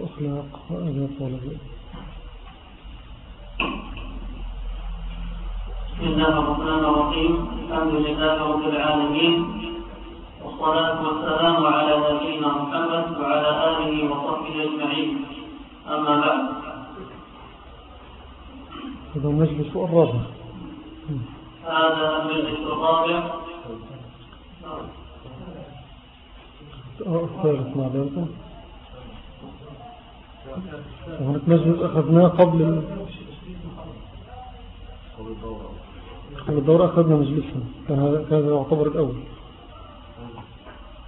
سلف أخلاق وأداب طالب بسم الله الرحمن الرحيم. الحمد لله رب العالمين. والصلاة والسلام على نبينا محمد وعلى آله وصحبه أجمعين. أما بعد. هذا مجلس الرابع. هذا المجلس الرابع. الثالث مع ذلك مجلس أخذناه قبل قبل الدورة أخذنا مجلسنا. كان هذا يعتبر الأول.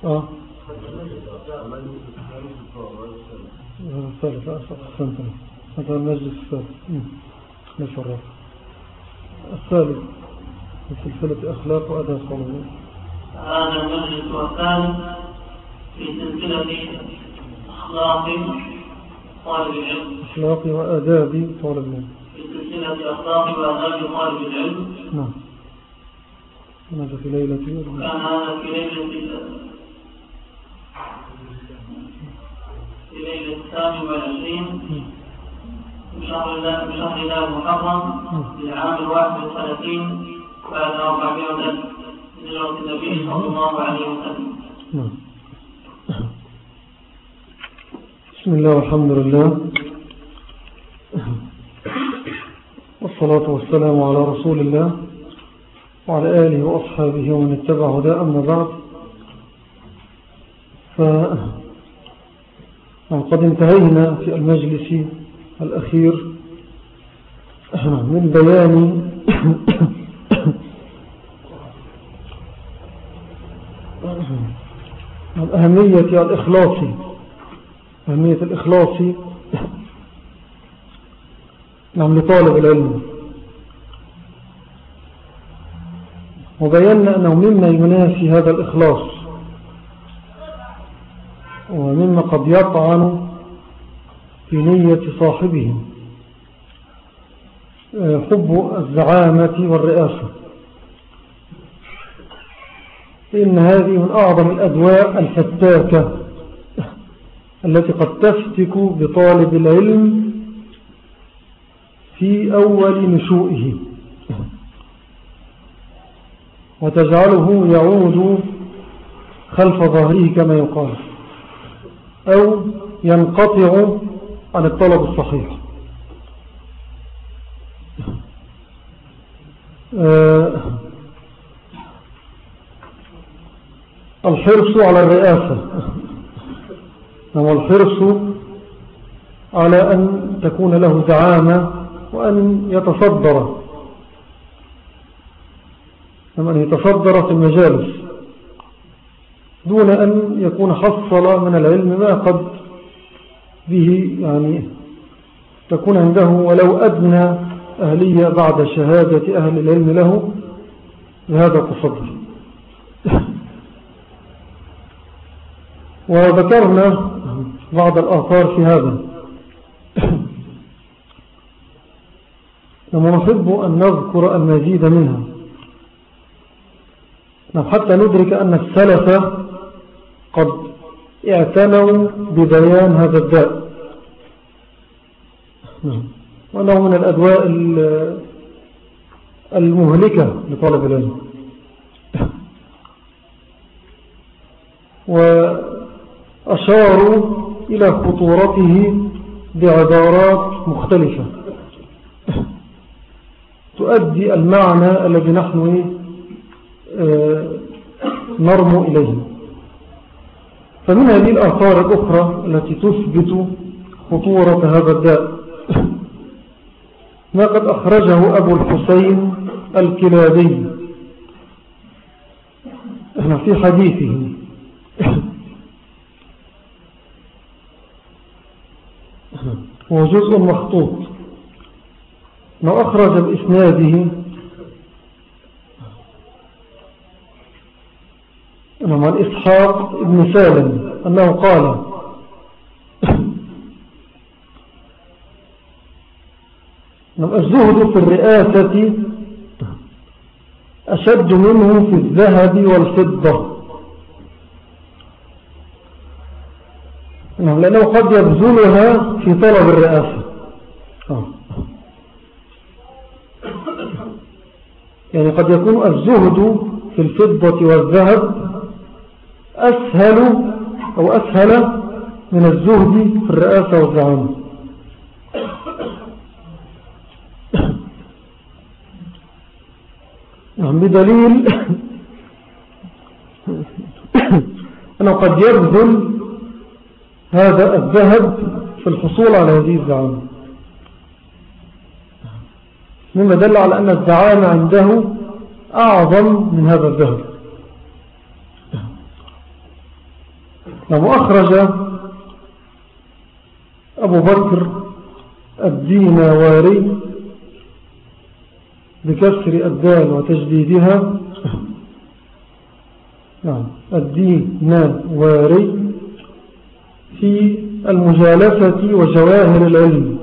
آه. الثالث أحسنت هذا المجلس الثالث. الثالث. في سلسلة أخلاق وأداء صالحين هذا المجلس الثالث في سلسلة أخلاق طالب العلم أخلاق وآداب طالب العلم. سلسلة أخلاق وآداب طالب العلم نعم. ماذا في ليلة كان هذا في ليلة في ليلة الثامن والعشرين من شهر الله من شهر الله المحرم للعام الواحد والثلاثين بعد أربعمائة هجرة النبي صلى الله عليه وسلم نعم. بسم الله والحمد لله. والصلاة والسلام على رسول الله وعلى آله وأصحابه ومن اتبع هدى أما بعد فقد انتهينا في المجلس الأخير من بيان أهمية الإخلاص أهمية الإخلاص نعم لطالب العلم. وبينا أنه مما ينافي هذا الإخلاص ومما قد يطعن في نية صاحبه حب الزعامة والرئاسة. إن هذه من أعظم الأدواء الفتاكة التي قد تفتك بطالب العلم في أول نشوئه. وتجعله يعود خلف ظهره كما يقال أو ينقطع عن الطلب الصحيح. أه الحرص على الرئاسة. هو الحرص على أن تكون له زعامة وأن يتصدر. أن يتصدر في المجالس دون أن يكون حصل من العلم ما قد به يعني تكون عنده ولو أدنى أهلية بعد شهادة أهل العلم له بهذا التصدر. وذكرنا بعض الآثار في هذا. لما نحب أن نذكر المزيد منها. حتى ندرك أن السلف قد اعتنوا ببيان هذا الداء. وأنه من الأدواء المهلكة لطالب العلم. وأشاروا إلى خطورته بعبارات مختلفة. تؤدي المعنى الذي نحن نرمو إليه. فمن هذه الآثار الأخرى التي تثبت خطورة هذا الداء. ما قد أخرجه أبو الحسين الكلابي في حديثه. هو جزء مخطوط. ما أخرج بإسناده عن إسحاق ابن سالم أنه قال الزهد في الرئاسة أشد منه في الذهب والفضة. نعم لأنه قد يبذلها في طلب الرئاسة آه. يعني قد يكون الزهد في الفضة والذهب أسهل أو أسهل من الزهد في الرئاسة والزعامة نعم بدليل أنه قد يبذل هذا الذهب في الحصول على هذه الزعامة. مما دل على أن الزعامة عنده أعظم من هذا الذهب. نعم أخرج أبو بكر الدينواري بكسر الدال وتجديدها. نعم الدينواري في المجالسة وجواهر العلم.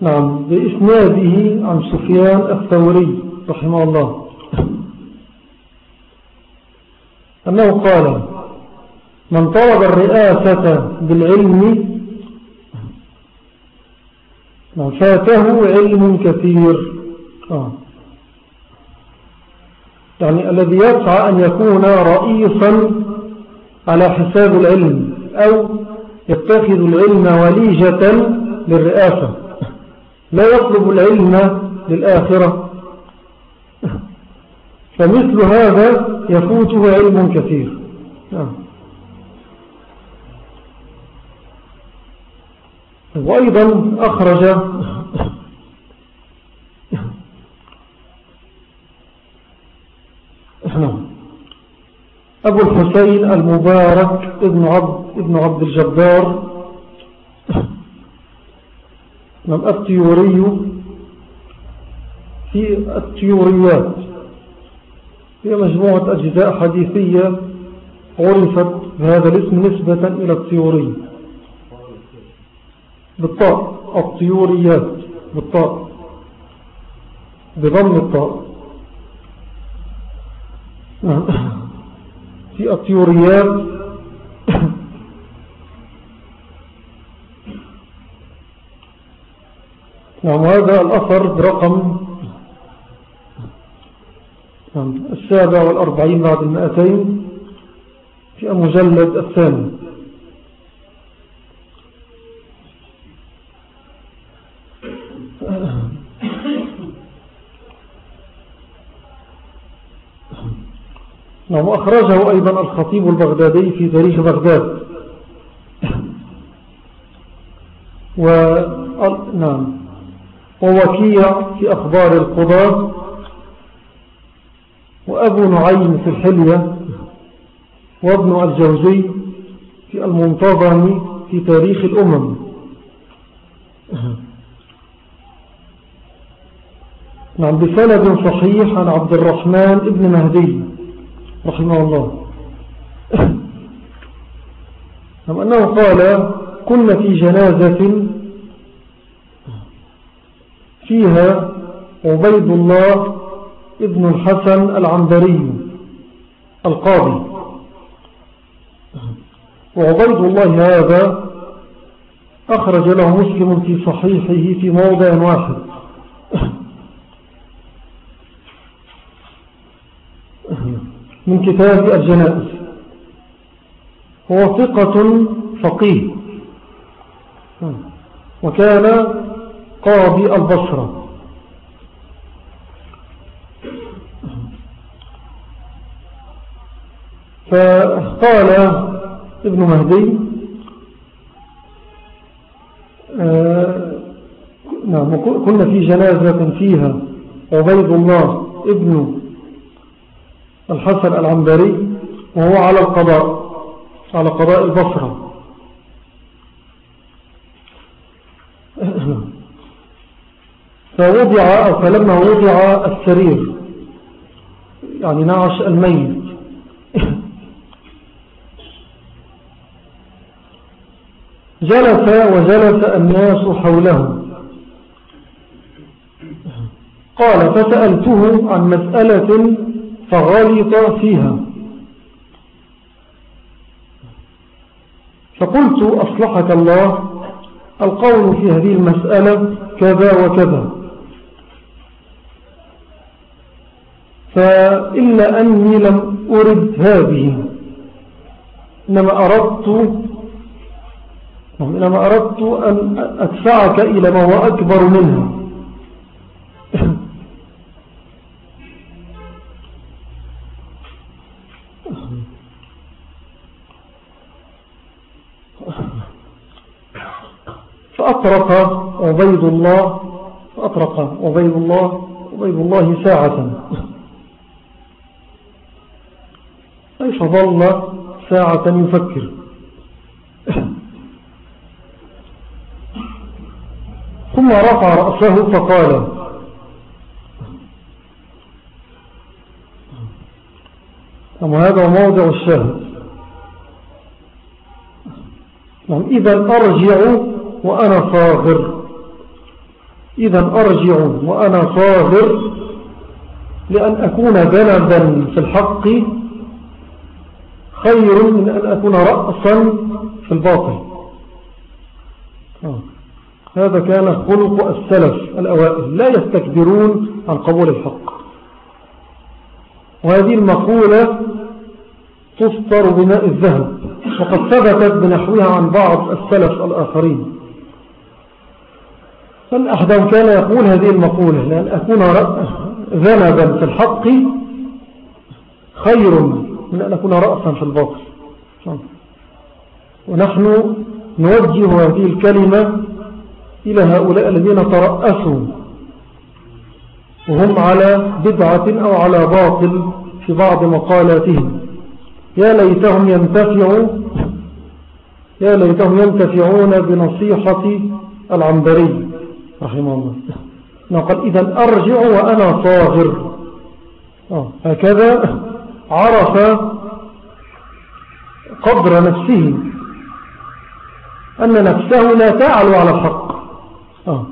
نعم بإسناده عن سفيان الثوري رحمه الله. أنه قال من طلب الرئاسة بالعلم فاته علم كثير. آه. يعني الذي يسعى أن يكون رئيسا على حساب العلم أو يتخذ العلم وليجة للرئاسة لا يطلب العلم للآخرة فمثل هذا يفوته علم كثير. وأيضا أخرج أبو الحسين المبارك ابن عبد, ابن عبد الجبار. من التيوري. في التيوريات. هي مجموعة أجزاء حديثية عرفت بهذا الاسم نسبة إلى التيوري. بالطاء التيوريات. بالطاء. بضم الطاء. في التيوريات. نعم هذا الأثر برقم نعم، السابع والأربعين بعد المائتين في المجلد الثاني. نعم أخرجه أيضا الخطيب البغدادي في تاريخ بغداد. و نعم. ووكيع في أخبار القضاء وأبو نعيم في الحلية. وابن الجوزي في المنتظم في تاريخ الأمم. نعم بسند صحيح عن عبد الرحمن ابن مهدي. رحمه الله. نعم أنه قال كنا في جنازة فيها عبيد الله ابن الحسن العنبري القاضي. وعبيد الله هذا أخرج له مسلم في صحيحه في موضع واحد. من كتاب الجنائز. هو ثقة فقيه. وكان قاضي البصرة. فقال ابن مهدي آه، نعم كنا في جنازة فيها عبيد الله ابن الحسن العنبري وهو على القضاء على قضاء البصرة. فوضع فلما وضع السرير يعني نعش الميت. جلس وجلس الناس حوله. قال فسألته عن مسألة فغلط فيها. فقلت أصلحك الله القول في هذه المسألة كذا وكذا. فإلا أني لم أرد هذه. إنما أردت إنما أردت أن أدفعك إلى ما هو أكبر منها. فأطرق عبيد الله فأطرق عبيد الله عبيد الله ساعة. أي فظل ساعة يفكر. ثم رفع رأسه فقال أما هذا موضع الشاهد؟ نعم إذا أرجع وأنا صاغر. إذا أرجع وأنا صاغر لأن أكون ذنبا في الحق خير من أن أكون رأسا في الباطل. هذا كان خلق السلف الأوائل. لا يستكبرون عن قبول الحق. وهذه المقولة تسطر بماء الذهب. وقد ثبتت بنحوها عن بعض السلف الآخرين. فالأحدام كان يقول هذه المقولة لأن أكون ذنبا في الحق خير من أن أكون رأسا في الباطل. ونحن نوجه هذه الكلمة إلى هؤلاء الذين ترأسوا وهم على بدعة أو على باطل في بعض مقالاتهم. يا ليتهم ينتفعوا يا ليتهم ينتفعون بنصيحة العنبري. رحمه الله. قال إذا أرجع وأنا صاغر. آه، هكذا عرف قدر نفسه. أن نفسه لا تعلو على الحق. آه.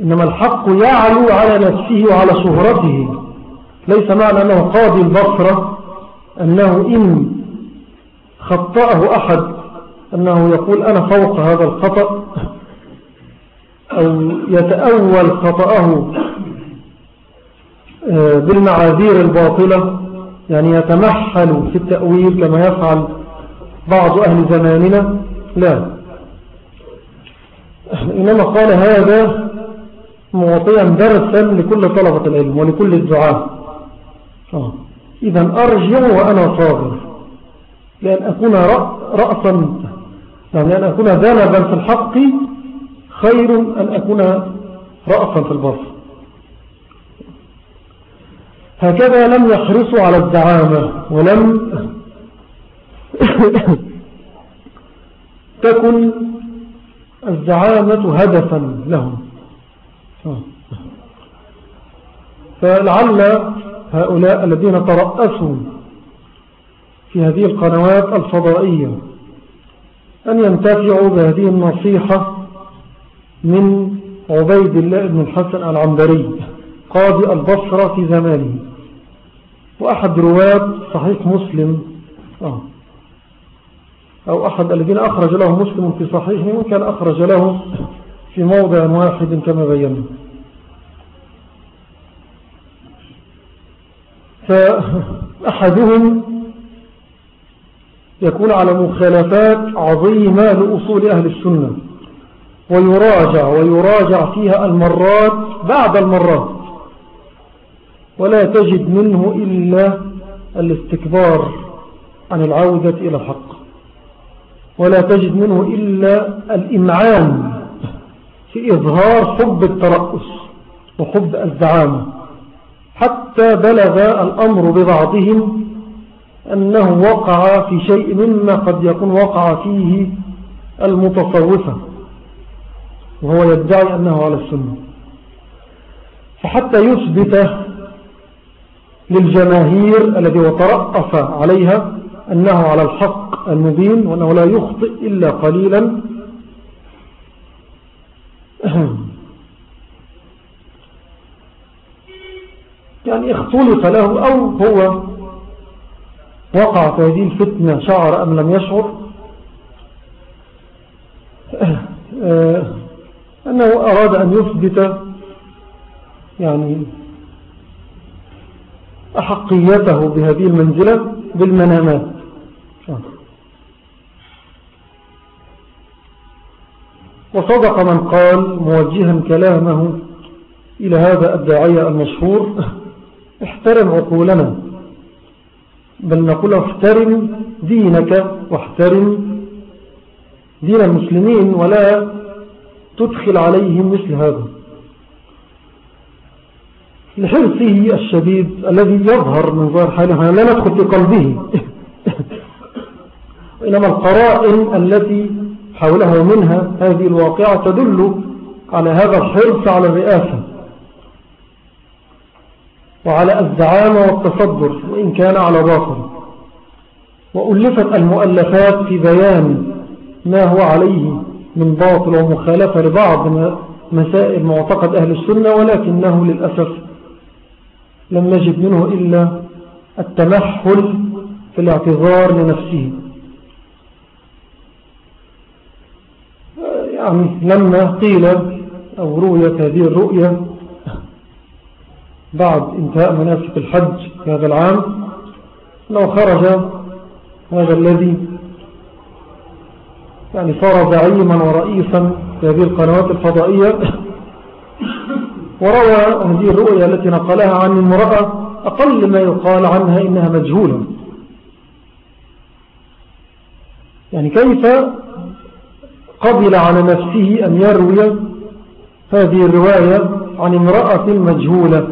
إنما الحق يعلو على نفسه وعلى شهرته ليس معنى أنه قاضي البصرة أنه إن خطأه أحد أنه يقول أنا فوق هذا الخطأ. أو يتأول خطأه آه، بالمعاذير الباطلة يعني يتمحل في التأويل كما يفعل بعض أهل زماننا؟ لا. إنما قال هذا معطيا درسا لكل طلبة العلم ولكل الدعاء آه. إذا أرجع وأنا صابر لأن أكون رأسا يعني أن أكون ذنبا في الحق خير أن أكون رأسا في البصر هكذا لم يحرصوا على الدعامة ولم تكن الزعامة هدفا لهم. فلعل هؤلاء الذين ترأسوا في هذه القنوات الفضائية أن ينتفعوا بهذه النصيحة من عبيد الله بن الحسن العنبري قاضي البصرة في زمانه. وأحد رواة صحيح مسلم. آه. أو أحد الذين أخرج له مسلم في صحيحه وكان أخرج له في موضع واحد كما بينا فأحدهم يكون على مخالفات عظيمة لأصول أهل السنة. ويراجع ويراجع فيها المرات بعد المرات. ولا تجد منه إلا الاستكبار عن العودة إلى الحق. ولا تجد منه إلا الإمعان في إظهار حب الترأس وحب الزعامة. حتى بلغ الأمر ببعضهم أنه وقع في شيء مما قد يكون وقع فيه المتصوفة. وهو يدعي أنه على السنة. فحتى يثبت للجماهير الذي وترأف عليها أنه على الحق المبين وأنه لا يخطئ إلا قليلا. يعني اختلط له أو هو وقع في هذه الفتنة شعر أم لم يشعر. آه، أنه أراد أن يثبت يعني أحقيته بهذه المنزلة بالمنامات. وصدق من قال موجها كلامه إلى هذا الداعية المشهور احترم عقولنا بل نقول احترم دينك واحترم دين المسلمين ولا تدخل عليهم مثل هذا. لحرصه الشديد الذي يظهر من ظاهر حالة لا ندخل في قلبه. إنما القرائن التي حوله منها هذه الواقعة تدل على هذا الحرص على الرئاسة وعلى الزعامة والتصدر وإن كان على باطل. وألفت المؤلفات في بيان ما هو عليه. من باطل ومخالفة لبعض مسائل معتقد أهل السنة ولكنه للأسف لم نجد منه إلا التمحل في الاعتذار لنفسه. يعني لما قيل أو رؤية هذه الرؤية بعد انتهاء مناسك الحج في هذا العام لو خرج هذا الذي يعني صار زعيما ورئيسا في هذه القنوات الفضائية. وروى هذه الرؤية التي نقلها عن المرأة أقل ما يقال عنها إنها مجهولة. يعني كيف قبل على نفسه أن يروي هذه الرواية عن امرأة مجهولة؟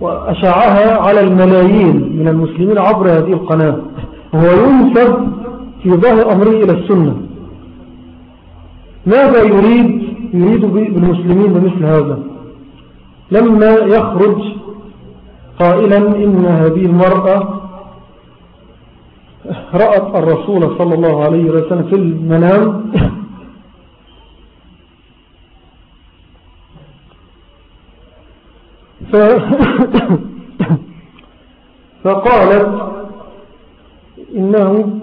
وأشعها على الملايين من المسلمين عبر هذه القناة. وهو ينسب في ظاهر أمره إلى السنة. ماذا يريد؟ يريد بالمسلمين بمثل هذا. لما يخرج قائلا إن هذه المرأة رأت الرسول صلى الله عليه وسلم في المنام. ف... فقالت إنه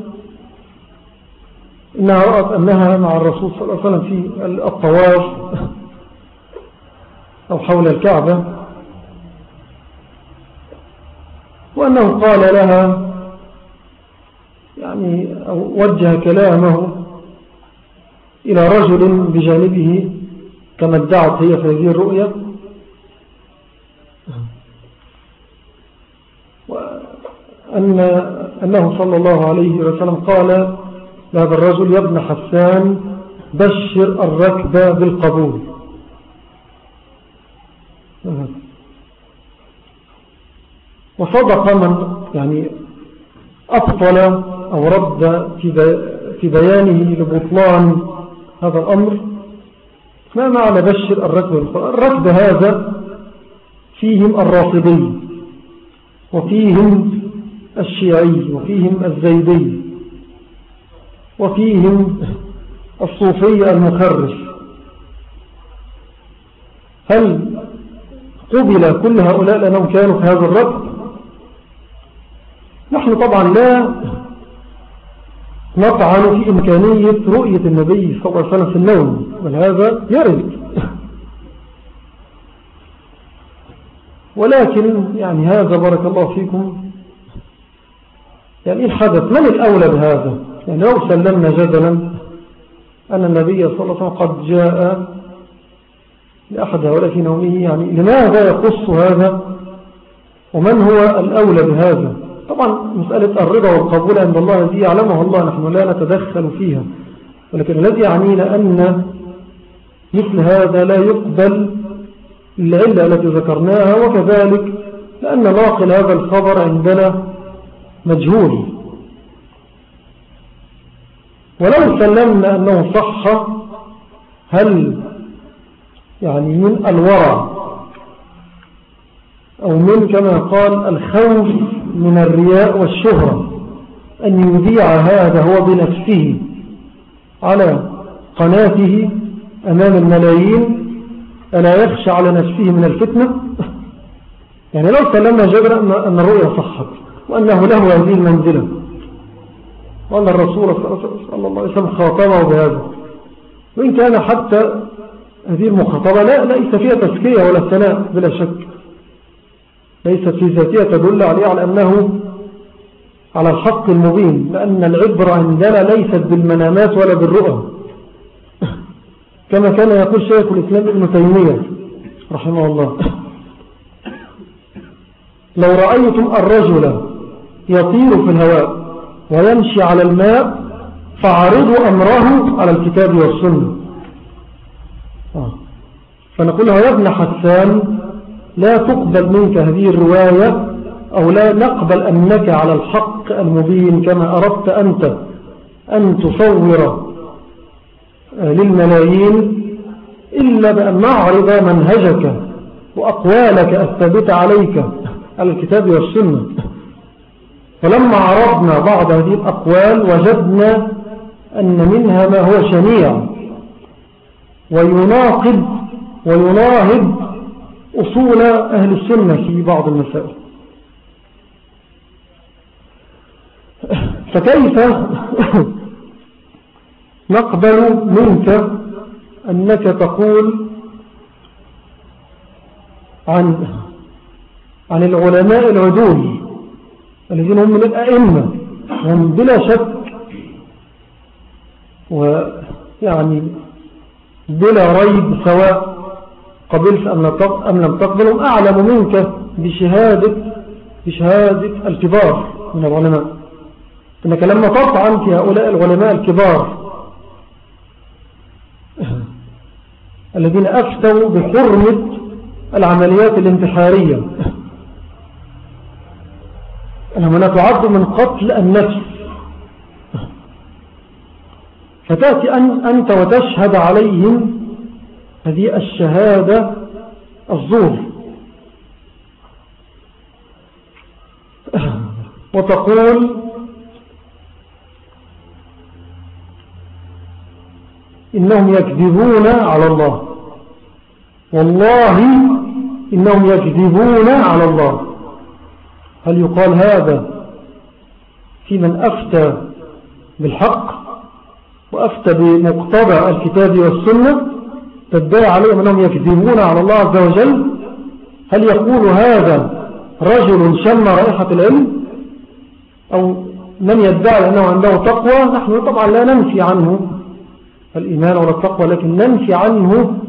إنها رأت أنها مع الرسول صلى الله عليه وسلم في الطواف أو حول الكعبة. وأنه قال لها يعني وجه كلامه إلى رجل بجانبه كما ادعت هي في هذه الرؤية. وأن أنه صلى الله عليه وسلم قال لهذا الرجل يا ابن حسان بشر الركب بالقبول. وصدق من يعني أبطل أو رد في بيانه لبطلان هذا الأمر. ما معنى بشر الركب الركب هذا فيهم الرافضي وفيهم الشيعي وفيهم الزيدي. وفيهم الصوفي المخرف هل قبل كل هؤلاء لأنهم كانوا في هذا الركب نحن طبعا لا نطعن في إمكانية رؤية النبي صلى الله عليه وسلم في النوم بل هذا يرد. ولكن يعني هذا بارك الله فيكم يعني الحدث؟ من الأولى بهذا؟ يعني لو سلمنا جدلا أن النبي صلى الله عليه وسلم قد جاء لأحد هؤلاء في نومه يعني لماذا يقص هذا؟ ومن هو الأولى بهذا؟ طبعا مسألة الرضا والقبول عند الله الذي يعلمه الله نحن لا نتدخل فيها. ولكن الذي يعنينا أن مثل هذا لا يقبل العلة التي ذكرناها وكذلك لأن ناقل هذا الخبر عندنا مجهول. ولو سلمنا أنه صح هل يعني من الورع أو من كما قال الخوف من الرياء والشهرة أن يذيع هذا هو بنفسه على قناته أمام الملايين ألا يخشى على نفسه من الفتنة؟ يعني لو سلمنا جبرا أن الرؤيا صحت وأنه له هذه المنزلة. وأن الرسول صلى الله عليه وسلم خاطبه بهذا. وإن كان حتى هذه المخاطبة لا ليس فيها تسكية ولا ثناء بلا شك. ليست في ذاتها تدل عليه على أنه على الحق المبين لأن العبرة عندنا ليست بالمنامات ولا بالرؤى. كما كان يقول شيخ الإسلام ابن تيمية رحمه الله. لو رأيتم الرجل يطير في الهواء ويمشي على الماء فعرضوا أمره على الكتاب والسنة آه. فنقول يا ابن حسان لا تقبل منك هذه الرواية أو لا نقبل أنك على الحق المبين كما أردت أنت أن تصور آه، للملايين إلا بأن نعرض منهجك وأقوالك الثابتة عليك على الكتاب والسنة فلما عرضنا بعض هذه الأقوال وجدنا أن منها ما هو شنيع ويناقض ويناهض أصول أهل السنة في بعض المسائل. فكيف نقبل منك أنك تقول عن عن العلماء العدول الذين هم من الأئمة هم بلا شك ويعني بلا ريب سواء قبلت أم لم تقبلهم أعلم منك بشهادة, بشهادة الكبار من العلماء. إنك لما تطعن في هؤلاء العلماء الكبار الذين أفتوا بحرمة العمليات الانتحارية. أنها تعد من قتل النفس. فتأتي أن أنت وتشهد عليهم هذه الشهادة الزور وتقول إنهم يكذبون على الله. والله إنهم يكذبون على الله. هل يقال هذا في من أفتى بالحق وأفتى بمقتضى الكتاب والسنة تدعي عليهم أنهم يكذبون على الله عز وجل؟ هل يقول هذا رجل شم رائحة العلم؟ أو من يدعي أنه عنده تقوى؟ نحن طبعا لا ننفي عنه الإيمان ولا التقوى لكن ننفي عنه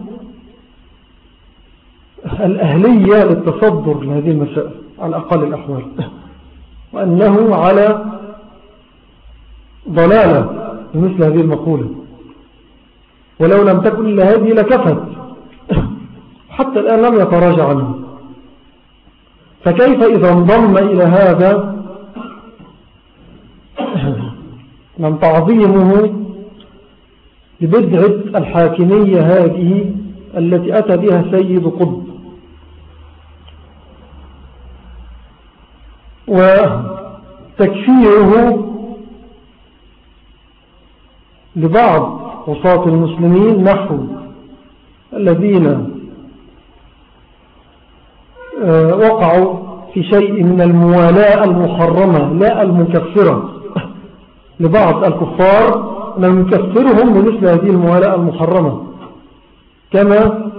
الأهلية للتصدر لهذه المسائل. على أقل الأحوال وأنه على ضلالة بمثل هذه المقولة. ولو لم تكن إلا هذه لكفت حتى الآن لم يتراجع عنه. فكيف إذا انضم إلى هذا من تعظيمه لبدعة الحاكمية هذه التي أتى بها سيد قطب؟ وتكفيره لبعض وصاة المسلمين نحو الذين آه، وقعوا في شيء من الموالاة المحرمة لا المكفرة. لبعض الكفار لم يكفرهم بمثل هذه الموالاة المحرمة. كما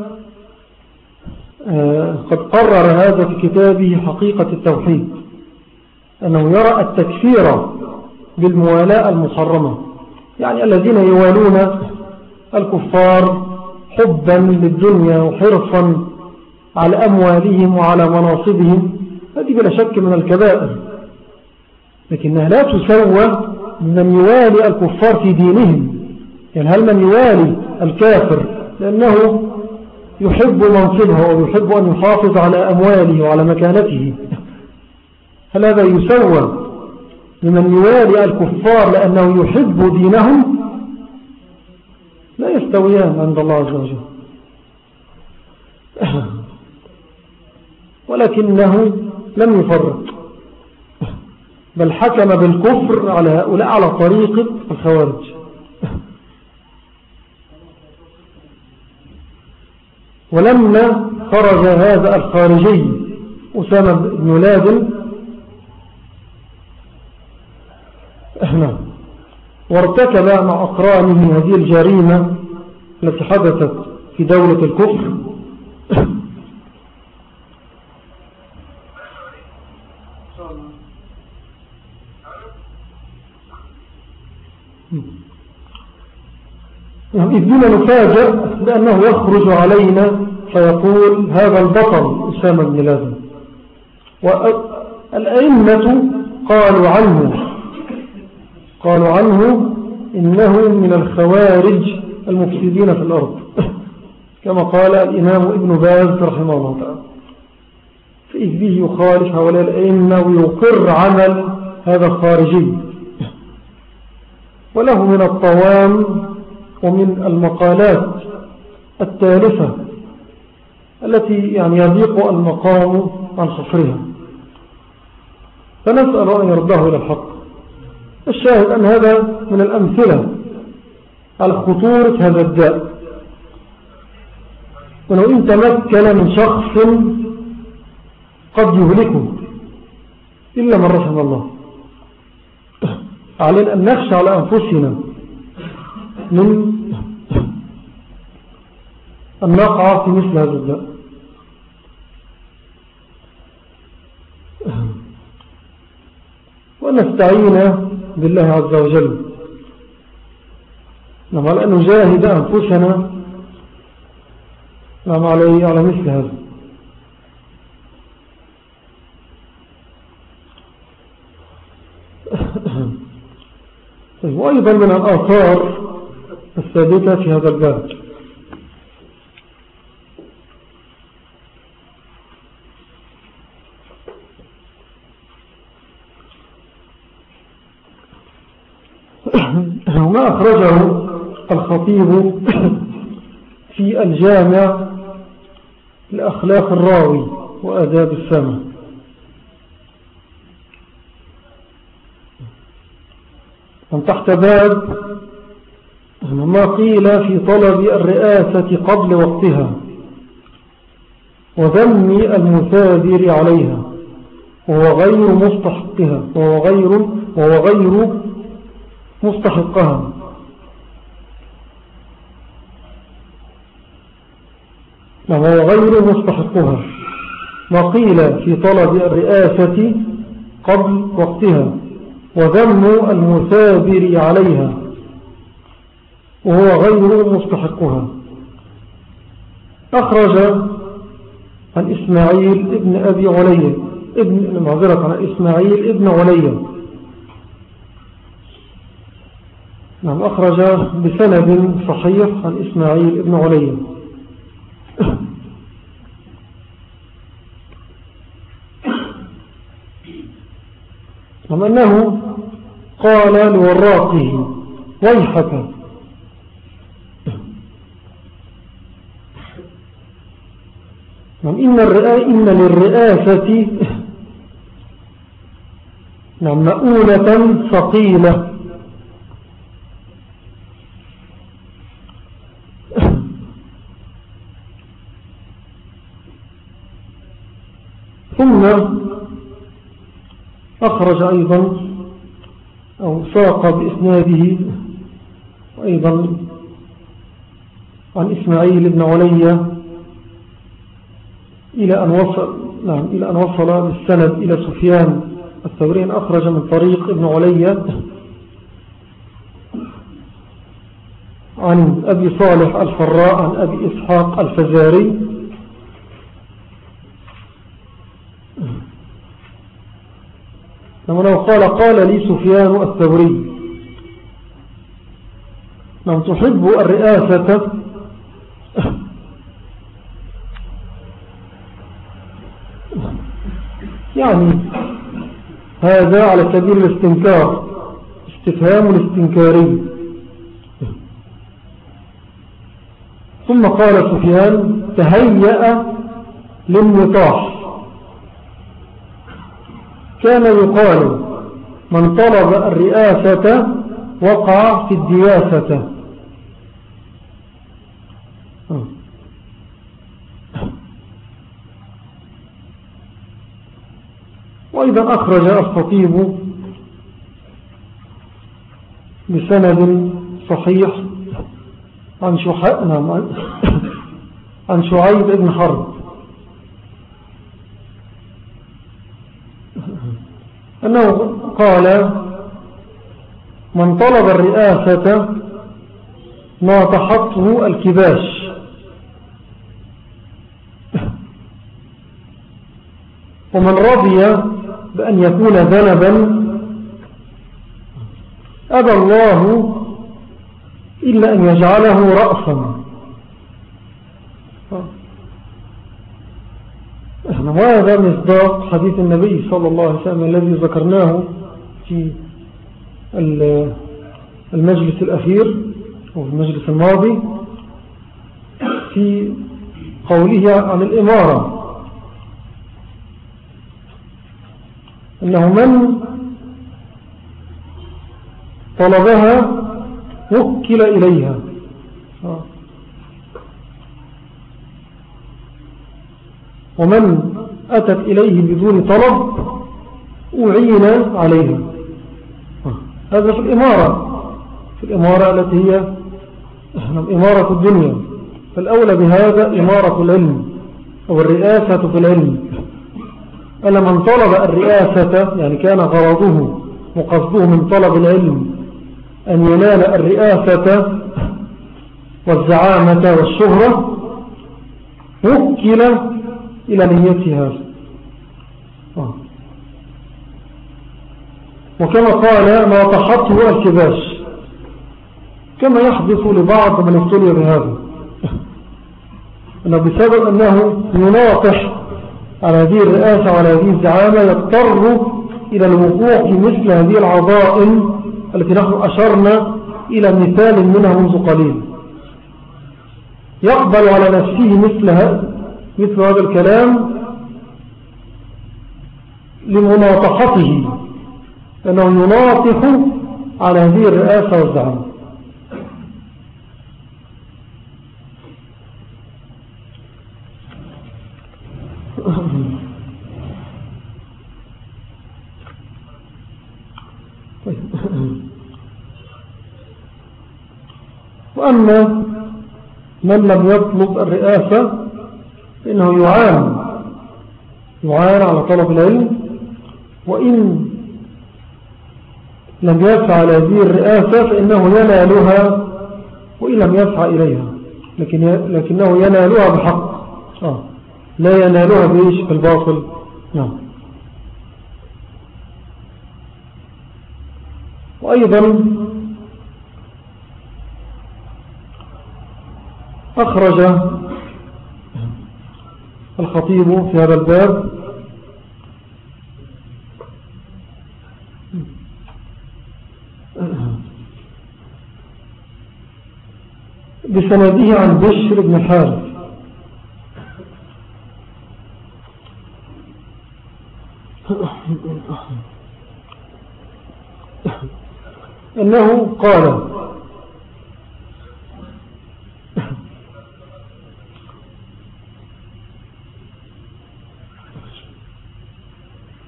آه، قد قرر هذا في كتابه حقيقة التوحيد. أنه يرى التكفير بالموالاة المحرمة. يعني الذين يوالون الكفار حبا للدنيا وحرصا على أموالهم وعلى مناصبهم هذه بلا شك من الكبائر. لكنها لا تسوى من يوالي الكفار في دينهم. يعني هل من يوالي الكافر لأنه يحب منصبه ويحب أن يحافظ على أمواله وعلى مكانته؟ هل هذا يسوى لمن يوالي الكفار لأنه يحب دينهم؟ لا يستويان عند الله عز وجل. ولكنه لم يفرق. بل حكم بالكفر على هؤلاء على طريقة الخوارج. ولما خرج هذا الخارجي أسامة بن لادن نعم وارتكب مع أقرانه هذه الجريمة التي حدثت في دولة الكفر. إذ بنا نفاجأ بأنه يخرج علينا فيقول هذا البطل أسامة بن لازم. والأئمة قالوا عنه. قالوا عنه إنه من الخوارج المفسدين في الأرض. كما قال الإمام ابن باز رحمه الله تعالى. فإذ به يخالف هؤلاء الأئمة ويقر عمل هذا الخارجي. وله من الطوام ومن المقالات التالفة التي يعني يضيق المقام عن حفرها فنسأل أن يرضاه إلى الحق. الشاهد أن هذا من الأمثلة على خطورة هذا الداء. ولو إن تمكن من شخص قد يهلكه إلا من رحم الله. علينا أن نخشى على أنفسنا من أن نقع في مثل هذا الداء. ونستعين بالله عز وجل. نعم على أن نجاهد أنفسنا نعم عليه على مثل هذا. طيب وأيضا من الآثار الثابتة في هذا الباب. أخرجه الخطيب في الجامع لأخلاق الراوي وأداب السمع. من تحت باب ما قيل في طلب الرئاسة قبل وقتها وذم المثابر عليها وهو غير مستحقها وهو غير, وهو غير مستحقها. وهو غير مستحقها وقيل في طلب الرئاسة قبل وقتها وذم المثابر عليها. وهو غير مستحقها أخرج عن إسماعيل ابن أبي علي ابن معذرة عن إسماعيل ابن علي. نعم أخرج بسند صحيح عن إسماعيل ابن علي. نعم أنه قال لوراقه ويحك نعم إن, إن للرئاسة نعم مؤونة ثقيلة. ثم أخرج أيضا أو ساق بإسناده أيضا عن إسماعيل بن علي إلى أن وصل نعم إلى أن وصل بالسند إلى سفيان الثورين أخرج من طريق ابن علي عن أبي صالح الفراء عن أبي إسحاق الفزاري لما قال قال لي سفيان الثوري من تحب الرئاسة؟ يعني هذا على سبيل الاستنكار استفهام الاستنكاري. ثم قال سفيان تهيأ للنطاح كان يقال من طلب الرئاسة وقع في الدياسة. وأيضا أخرج الخطيب بسند صحيح عن نعم عن شعيب بن حرب. أنه قال من طلب الرئاسة ناطحته الكباش. ومن رضي بأن يكون ذنبا أبى الله إلا أن يجعله رأسا. وهذا مصداق حديث النبي صلى الله عليه وسلم الذي ذكرناه في المجلس الأخير وفي المجلس الماضي في قوله عن الإمارة أنه من طلبها وكل إليها. ومن أتت إليه بدون طلب أعين عليها هذا في الإمارة في الإمارة التي هي إمارة الدنيا. فالأولى بهذا إمارة العلم أو الرئاسة في العلم. ألا من طلب الرئاسة يعني كان غرضه وقصده من طلب العلم أن ينال الرئاسة والزعامة والشهرة وكل إلى نيتها. آه. وكما قال ما طحته الكباش كما يحدث لبعض من ابتلي بهذا. أنه بسبب أنه يناطح على هذه الرئاسة وعلى هذه الزعامة يضطر إلى الوقوع في مثل هذه العظائم التي نحن أشرنا إلى مثال منها منذ قليل. يقبل على نفسه مثل هذا مثل هذا الكلام لمناطحته أنه يناطح على هذه الرئاسة والزعامة. وأما من لم يطلب الرئاسة فإنه يعان يعان على طلب العلم. وإن لم يسعى على هذه الرئاسة فإنه ينالها وإن لم يسعى إليها. لكن لكنه ينالها بحق. آه. لا ينالها بإيش؟ بالباطل. نعم. وأيضا أخرج الخطيب في هذا الباب. بسنده عن بشر بن حارث. أنه قال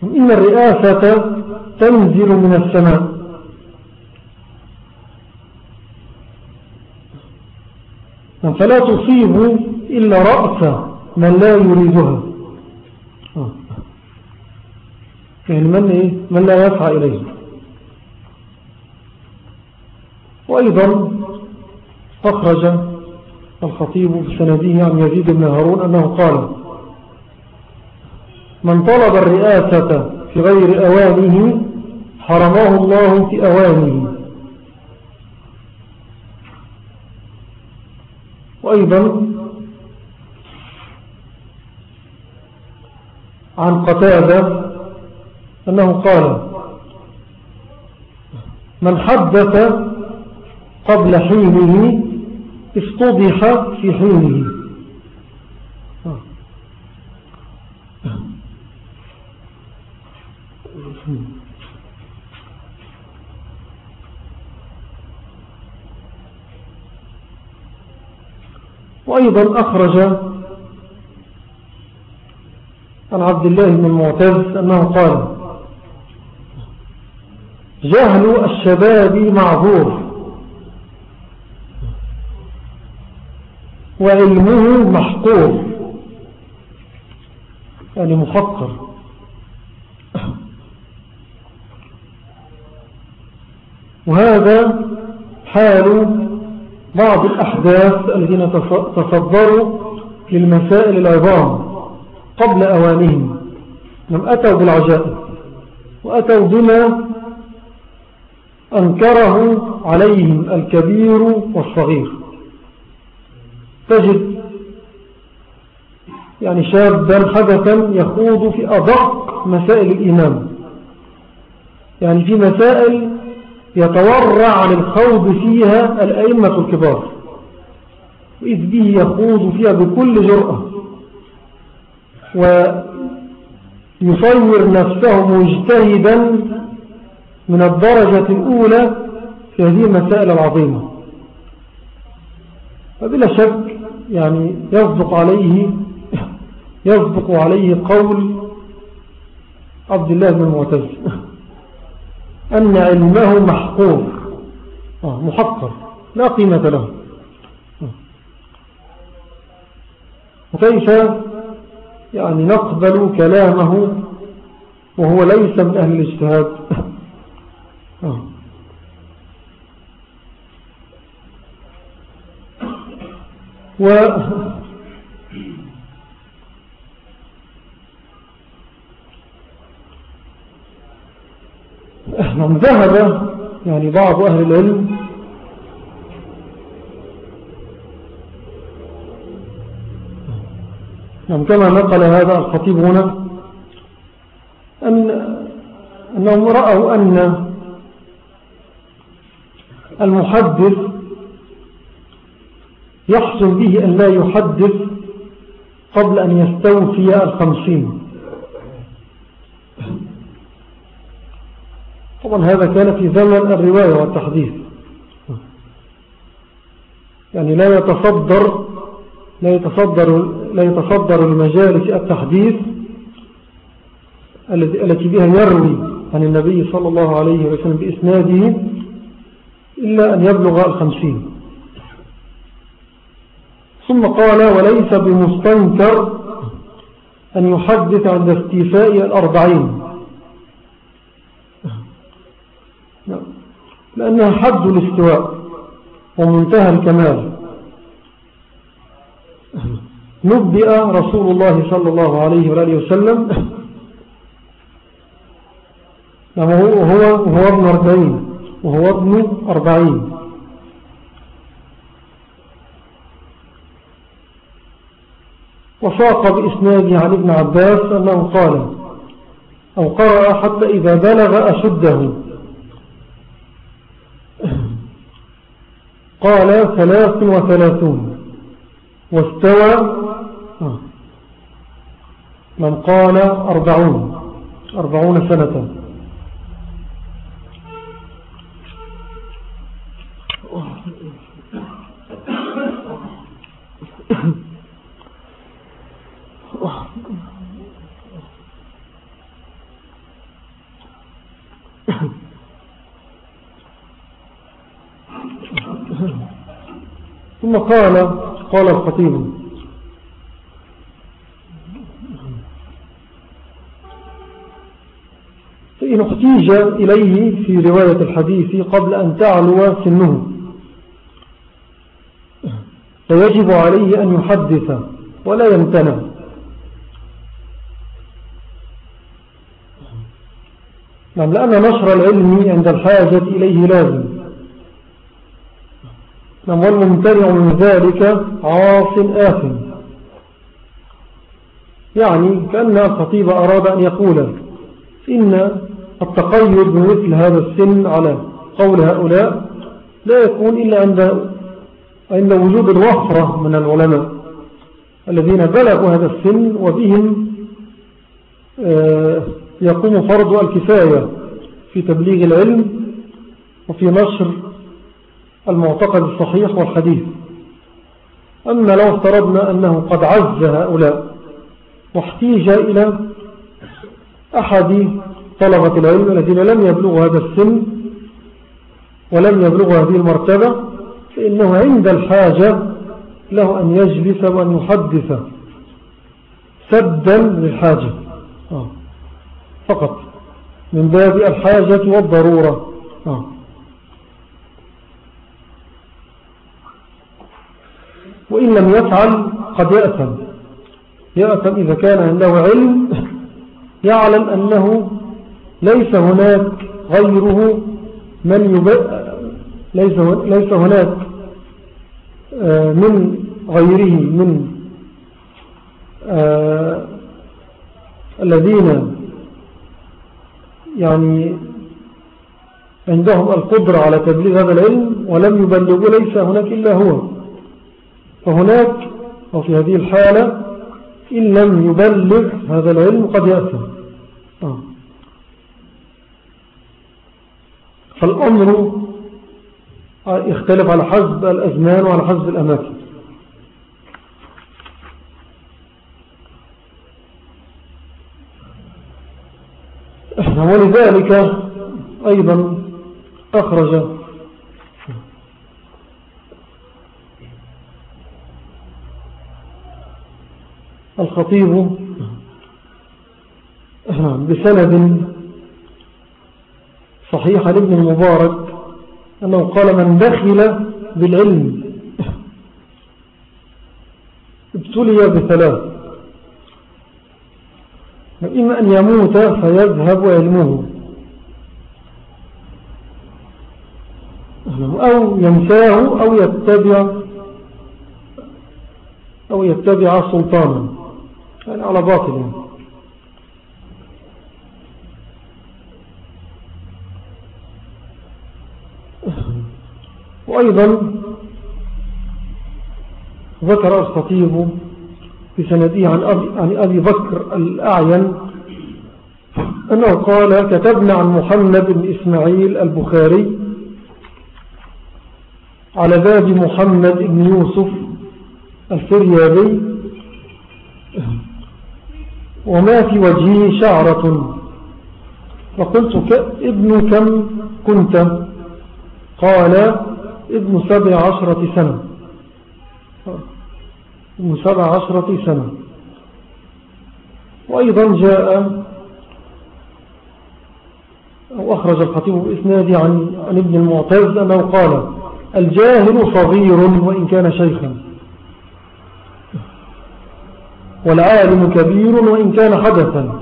إن الرئاسة تنزل من السماء. فلا تصيب إلا رأس من لا يريدها. يعني من, إيه؟ من لا يسعى إليه. وأيضا أخرج الخطيب في سنده عن يزيد بن هارون أنه قال من طلب الرئاسة في غير أوانه حرمه الله في أوانه. وأيضا عن قتادة أنه قال من حدث قبل حينه استضح في حينه. وأيضا أخرج عن عبد الله بن المعتز أنه قال جهل الشباب معذور وعلمه محقور يعني مفكر وهذا حال بعض الأحداث الذين تصدروا للمسائل العظام قبل أوانهم. لم أتوا بالعجائب وأتوا بما أنكره عليهم الكبير والصغير. تجد يعني شابا حدثا يخوض في أدق مسائل الإيمان. يعني في مسائل يتورع عن الخوض فيها الأئمة الكبار. وإذ به يخوض فيها بكل جرأة. ويصور نفسه مجتهدا من الدرجة الأولى في هذه المسائل العظيمة. فبلا شك يعني يصدق عليه يصدق عليه قول عبد الله بن المعتز أن علمه محقور آه، محقر لا قيمة له آه. وكيف يعني نقبل كلامه وهو ليس من أهل الاجتهاد آه. و من ذهب يعني بعض أهل العلم نعم كما نقل هذا الخطيب هنا أن أنهم رأوا أن المحدث يحسن به أن لا يحدث قبل أن يستوفي الخمسين. طبعا هذا كان في زمن الرواية والتحديث. يعني لا يتصدر لا يتصدر, لا يتصدر المجالس التحديث التي بها يروي عن النبي صلى الله عليه وسلم بإسناده إلا أن يبلغ الخمسين. ثم قال وليس بمستنكر أن يحدث عند استيفاء الأربعين. لأنها حد الاستواء ومنتهى الكمال. نبئ رسول الله صلى الله عليه وآله وسلم. وهو, وهو ابن أربعين وهو ابن أربعين. وساق بإسناده عن ابن عباس أنه قال أو قرأ حتى إذا بلغ أشده. قال ثلاث وثلاثون واستوى آه. من قال أربعون أربعون سنة ثم قال قال الخطيب فإن احتيج إليه في رواية الحديث قبل أن تعلو سنه. فيجب عليه أن يحدث ولا يمتنع. نعم لأن نشر العلم عند الحاجة إليه لازم. والممتنع من ذلك عاص آثم. يعني كأن الخطيب أراد أن يقول إن التقيد بمثل هذا السن على قول هؤلاء لا يكون إلا عند, عند وجود الوفرة من العلماء الذين بلغوا هذا السن وبهم آه، يقوم فرض الكفاية في تبليغ العلم وفي نشر المعتقد الصحيح والحديث أما لو افترضنا أنه قد عز هؤلاء واحتيج إلى أحد طلبة العلم الذين لم يبلغوا هذا السن ولم يبلغ هذه المرتبة فإنه عند الحاجة له أن يجلس وأن يحدث سدا للحاجة آه. فقط من باب الحاجة والضرورة آه. وإن لم يفعل قد يأثم. يأثم إذا كان عنده علم. يعلم أنه ليس هناك غيره من يبقى ليس, ليس هناك آه، من غيره من آه، الذين يعني عندهم القدرة على تبليغ هذا العلم ولم يبلغوا ليس هناك إلا هو. فهناك أو في هذه الحالة إن لم يبلغ هذا العلم قد يأثم آه. فالأمر يختلف على حسب الأزمان وعلى حسب الأماكن ولذلك أيضا أخرج الخطيب بسند صحيح لابن المبارك أنه قال من دخل بالعلم ابتلي بثلاث إما أن يموت فيذهب علمه أو ينساه أو يتبع أو يتبع سلطانا. يعني على باطل يعني. وأيضا ذكر الخطيب في سنده عن أبي, عن أبي بكر الأعين أنه قال كتبنا عن محمد بن إسماعيل البخاري على باب محمد بن يوسف الفريابي وما في وجهه شعرة. فقلت ابن كم كنت؟ قال ابن سبع عشرة سنة. ابن سبع عشرة سنة. وأيضا جاء أو أخرج الخطيب بإسنادي عن, عن ابن المعتز أنه قال الجاهل صغير وإن كان شيخا. والعالم كبير وإن كان حدثا.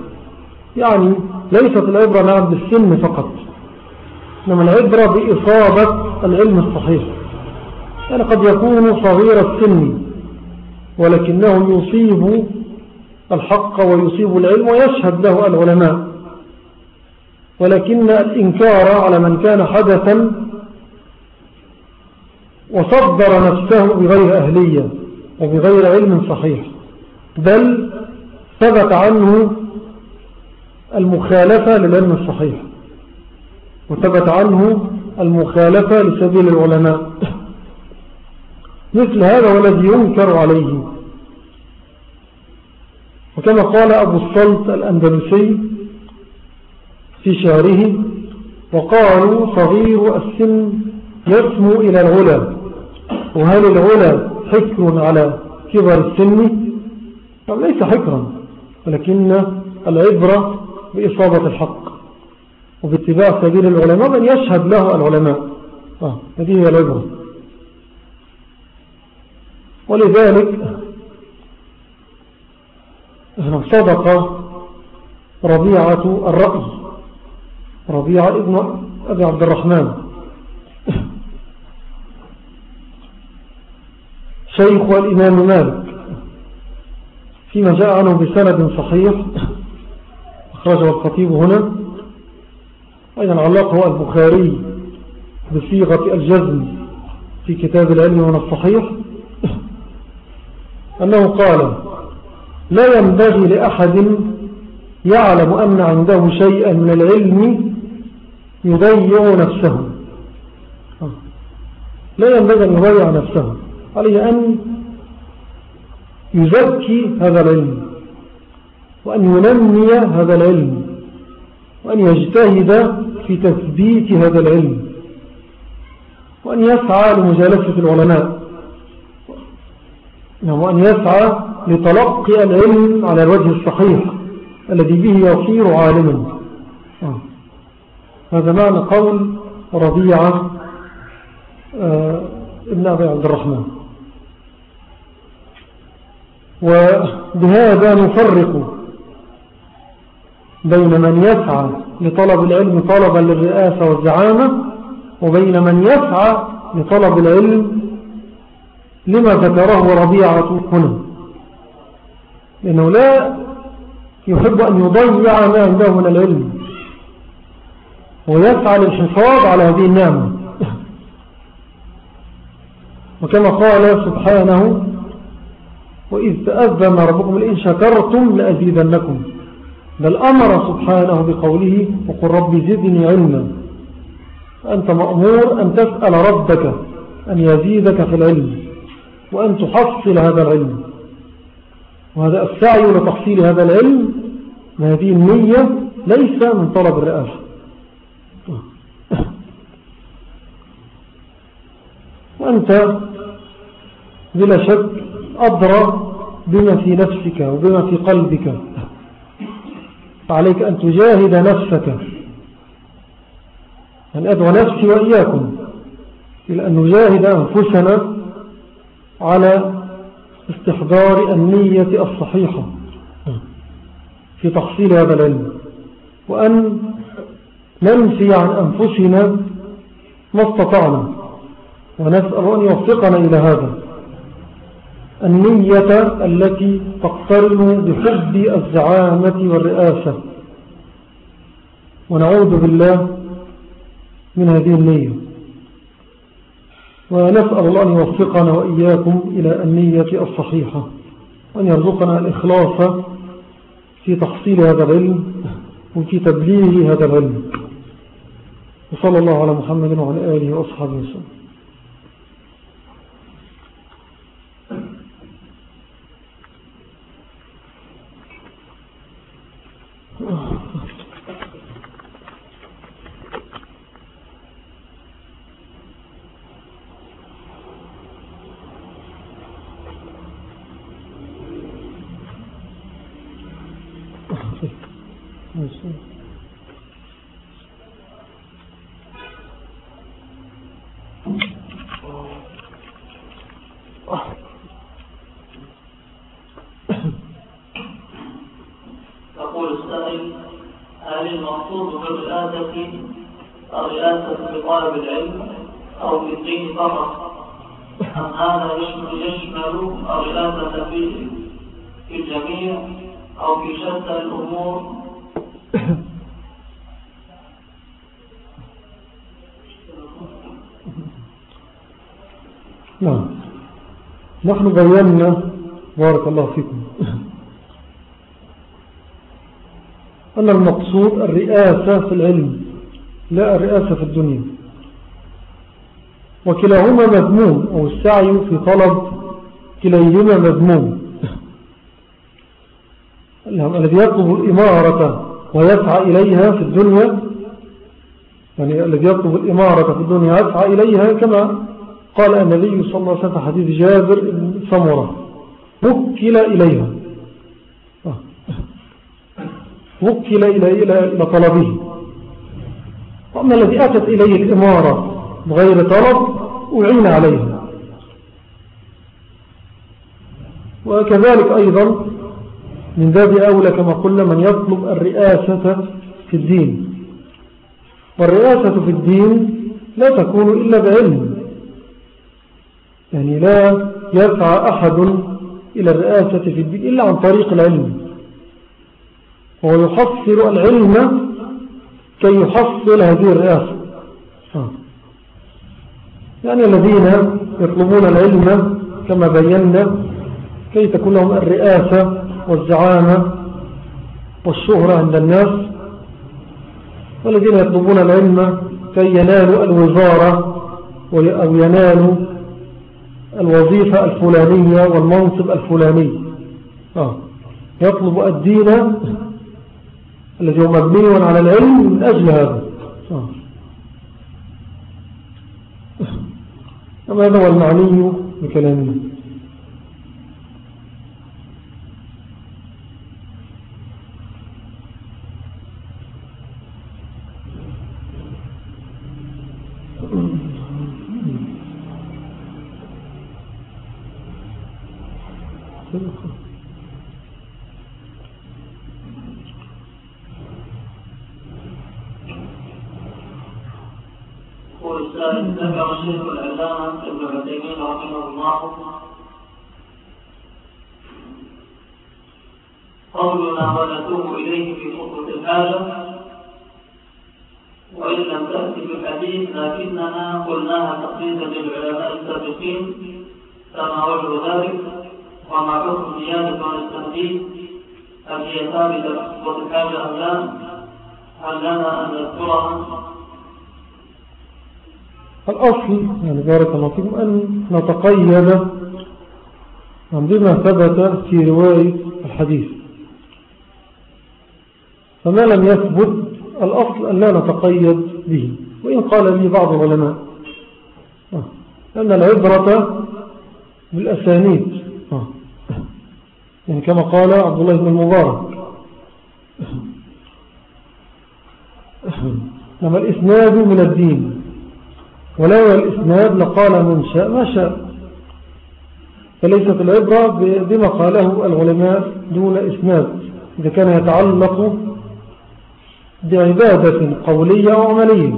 يعني ليست العبرة نعم بالسن فقط إنما العبرة بإصابة العلم الصحيح. يعني قد يكون صغير السن ولكنه يصيب الحق ويصيب العلم ويشهد له العلماء. ولكن الإنكار على من كان حدثا وصدر نفسه بغير أهلية وبغير علم صحيح. بل ثبت عنه المخالفة للعلم الصحيح. وثبت عنه المخالفة لسبيل العلماء. مثل هذا والذي ينكر عليه. وكما قال أبو الصلت الأندلسي في شعره وقالوا صغير السن يسمو إلى العلا. وهل العلا حكر على كبر السن؟ ليس حكرا ولكن العبرة بإصابة الحق وباتباع سبيل العلماء من يشهد له العلماء آه. هذه هي العبرة ولذلك صدق ربيعة الرأي ربيعة ابن أبي عبد الرحمن شيخ الإمام مالك فيما جاء عنه بسند صحيح. أخرجه الخطيب هنا. أيضا علقه البخاري بصيغة الجزم في كتاب العلم من الصحيح. أنه قال لا ينبغي لأحد يعلم أن عنده شيئا من العلم يضيع نفسه. لا ينبغي أن يضيع نفسه. عليه أن يزكي هذا العلم وأن ينمي هذا العلم وأن يجتهد في تثبيت هذا العلم وأن يسعى لمجالسة العلماء نعم، وأن يسعى لتلقي العلم على الوجه الصحيح الذي به يصير عالما آه. هذا معنى قول ربيعة آه، ابن أبي عبد الرحمن وبهذا نفرق بين من يسعى لطلب العلم طلبا للرئاسة والزعامة وبين من يسعى لطلب العلم لما ذكره ربيعة هنا. لأنه لا يحب أن يضيع ما عنده من العلم ويسعى للحفاظ على هذه النعمة. وكما قال سبحانه وإذ تأذن ربكم لإن شكرتم لأزيدنكم. بل أمر سبحانه بقوله وقل رب زدني علما. أنت مأمور أن تسأل ربك أن يزيدك في العلم وأن تحصل هذا العلم. وهذا السعي لتحصيل هذا العلم هذه النية ليس من طلب الرئاسة. وأنت بلا شك أدرى بما في نفسك وبما في قلبك. فعليك أن تجاهد نفسك. أن أدعو نفسي وإياكم إلى أن نجاهد أنفسنا على استحضار النية الصحيحة في تحصيل هذا العلم. وأن ننفي عن أنفسنا ما استطعنا. ونسأل أن يوفقنا إلى هذا. النية التي تقترن بحب الزعامة والرئاسة. ونعوذ بالله من هذه النية. ونسأل الله أن يوفقنا وإياكم إلى النية الصحيحة وأن يرزقنا الإخلاص في تحصيل هذا العلم وفي تبليغ هذا العلم. وصلى الله على محمد وعلى آله وأصحابه وسلم. I see. نحن بينا. بارك الله فيكم. أن المقصود الرئاسة في العلم لا الرئاسة في الدنيا. وكلاهما مذموم أو السعي في طلب كليهما مذموم. الذي يطلب الإمارة ويسعى إليها في الدنيا يعني الذي يطلب الإمارة في الدنيا يسعى إليها كما قال النبي صلى الله عليه وسلم حديث جابر بن سمرة وكل إليها. وكل إلى طلبه. وأما الذي أتت إليه الإمارة بغير طلب أعين عليها وكذلك أيضا من باب أولى كما قلنا من يطلب الرئاسة في الدين. والرئاسة في الدين لا تكون إلا بعلم. يعني لا يسعى أحد إلى الرئاسة في الدين إلا عن طريق العلم. وهو يحصل العلم كي يحصل هذه الرئاسة. آه. يعني الذين يطلبون العلم كما بينا كي تكون لهم الرئاسة والزعامة والشهرة عند الناس. والذين يطلبون العلم كي ينالوا الوزارة أو ينالوا الوظيفة الفلانية والمنصب الفلاني آه. يطلب الدين الذي هو مبني على العلم من أجل هذا آه. هذا هو المعني بكلامنا ذكر الشيخ العلامة ابن عثيمين رحمه الله. قولنا ونتوب إليه في خطوة الحاجة وإن لم تأتي في الحديث لكننا قلناها تقليدا للعلماء السابقين. كما وجه ذلك؟ وما حكم زيادة عن التمديد هل هي ثابتة في خطوة الحاجة أم لا؟ هل لنا أن نذكرها؟ الأصل يعني بارك الله فيكم أن نتقيد بما ثبت في رواية الحديث. فما لم يثبت الأصل أن لا نتقيد به وإن قال لي بعض العلماء. أن العبرة بالأسانيد. يعني كما قال عبد الله بن المبارك. لما الإسناد من الدين. ولو الإسناد لقال من شاء ما شاء. فليست العبرة بما قاله العلماء دون إسناد إذا كان يتعلق بعبادة قولية وعملية.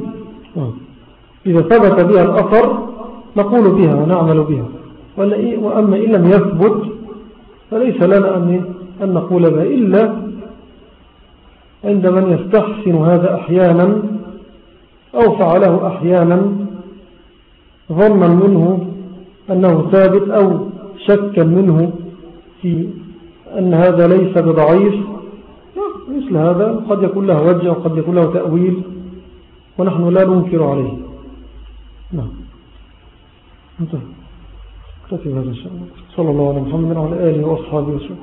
إذا ثبت بها الأثر نقول بها ونعمل بها. وأما إن لم يثبت فليس لنا أن نقول بها. إلا عند من يستحسن هذا أحيانا أو فعله أحيانا ظنا منه أنه ثابت أو شكا منه في أن هذا ليس بضعيف. مثل هذا قد يكون له وجه وقد يكون له تأويل ونحن لا ننكر عليه. نعم. انتهى. اكتفي هذا الشيء صلى الله عليه محمد وعلى آله وأصحابه وسلم.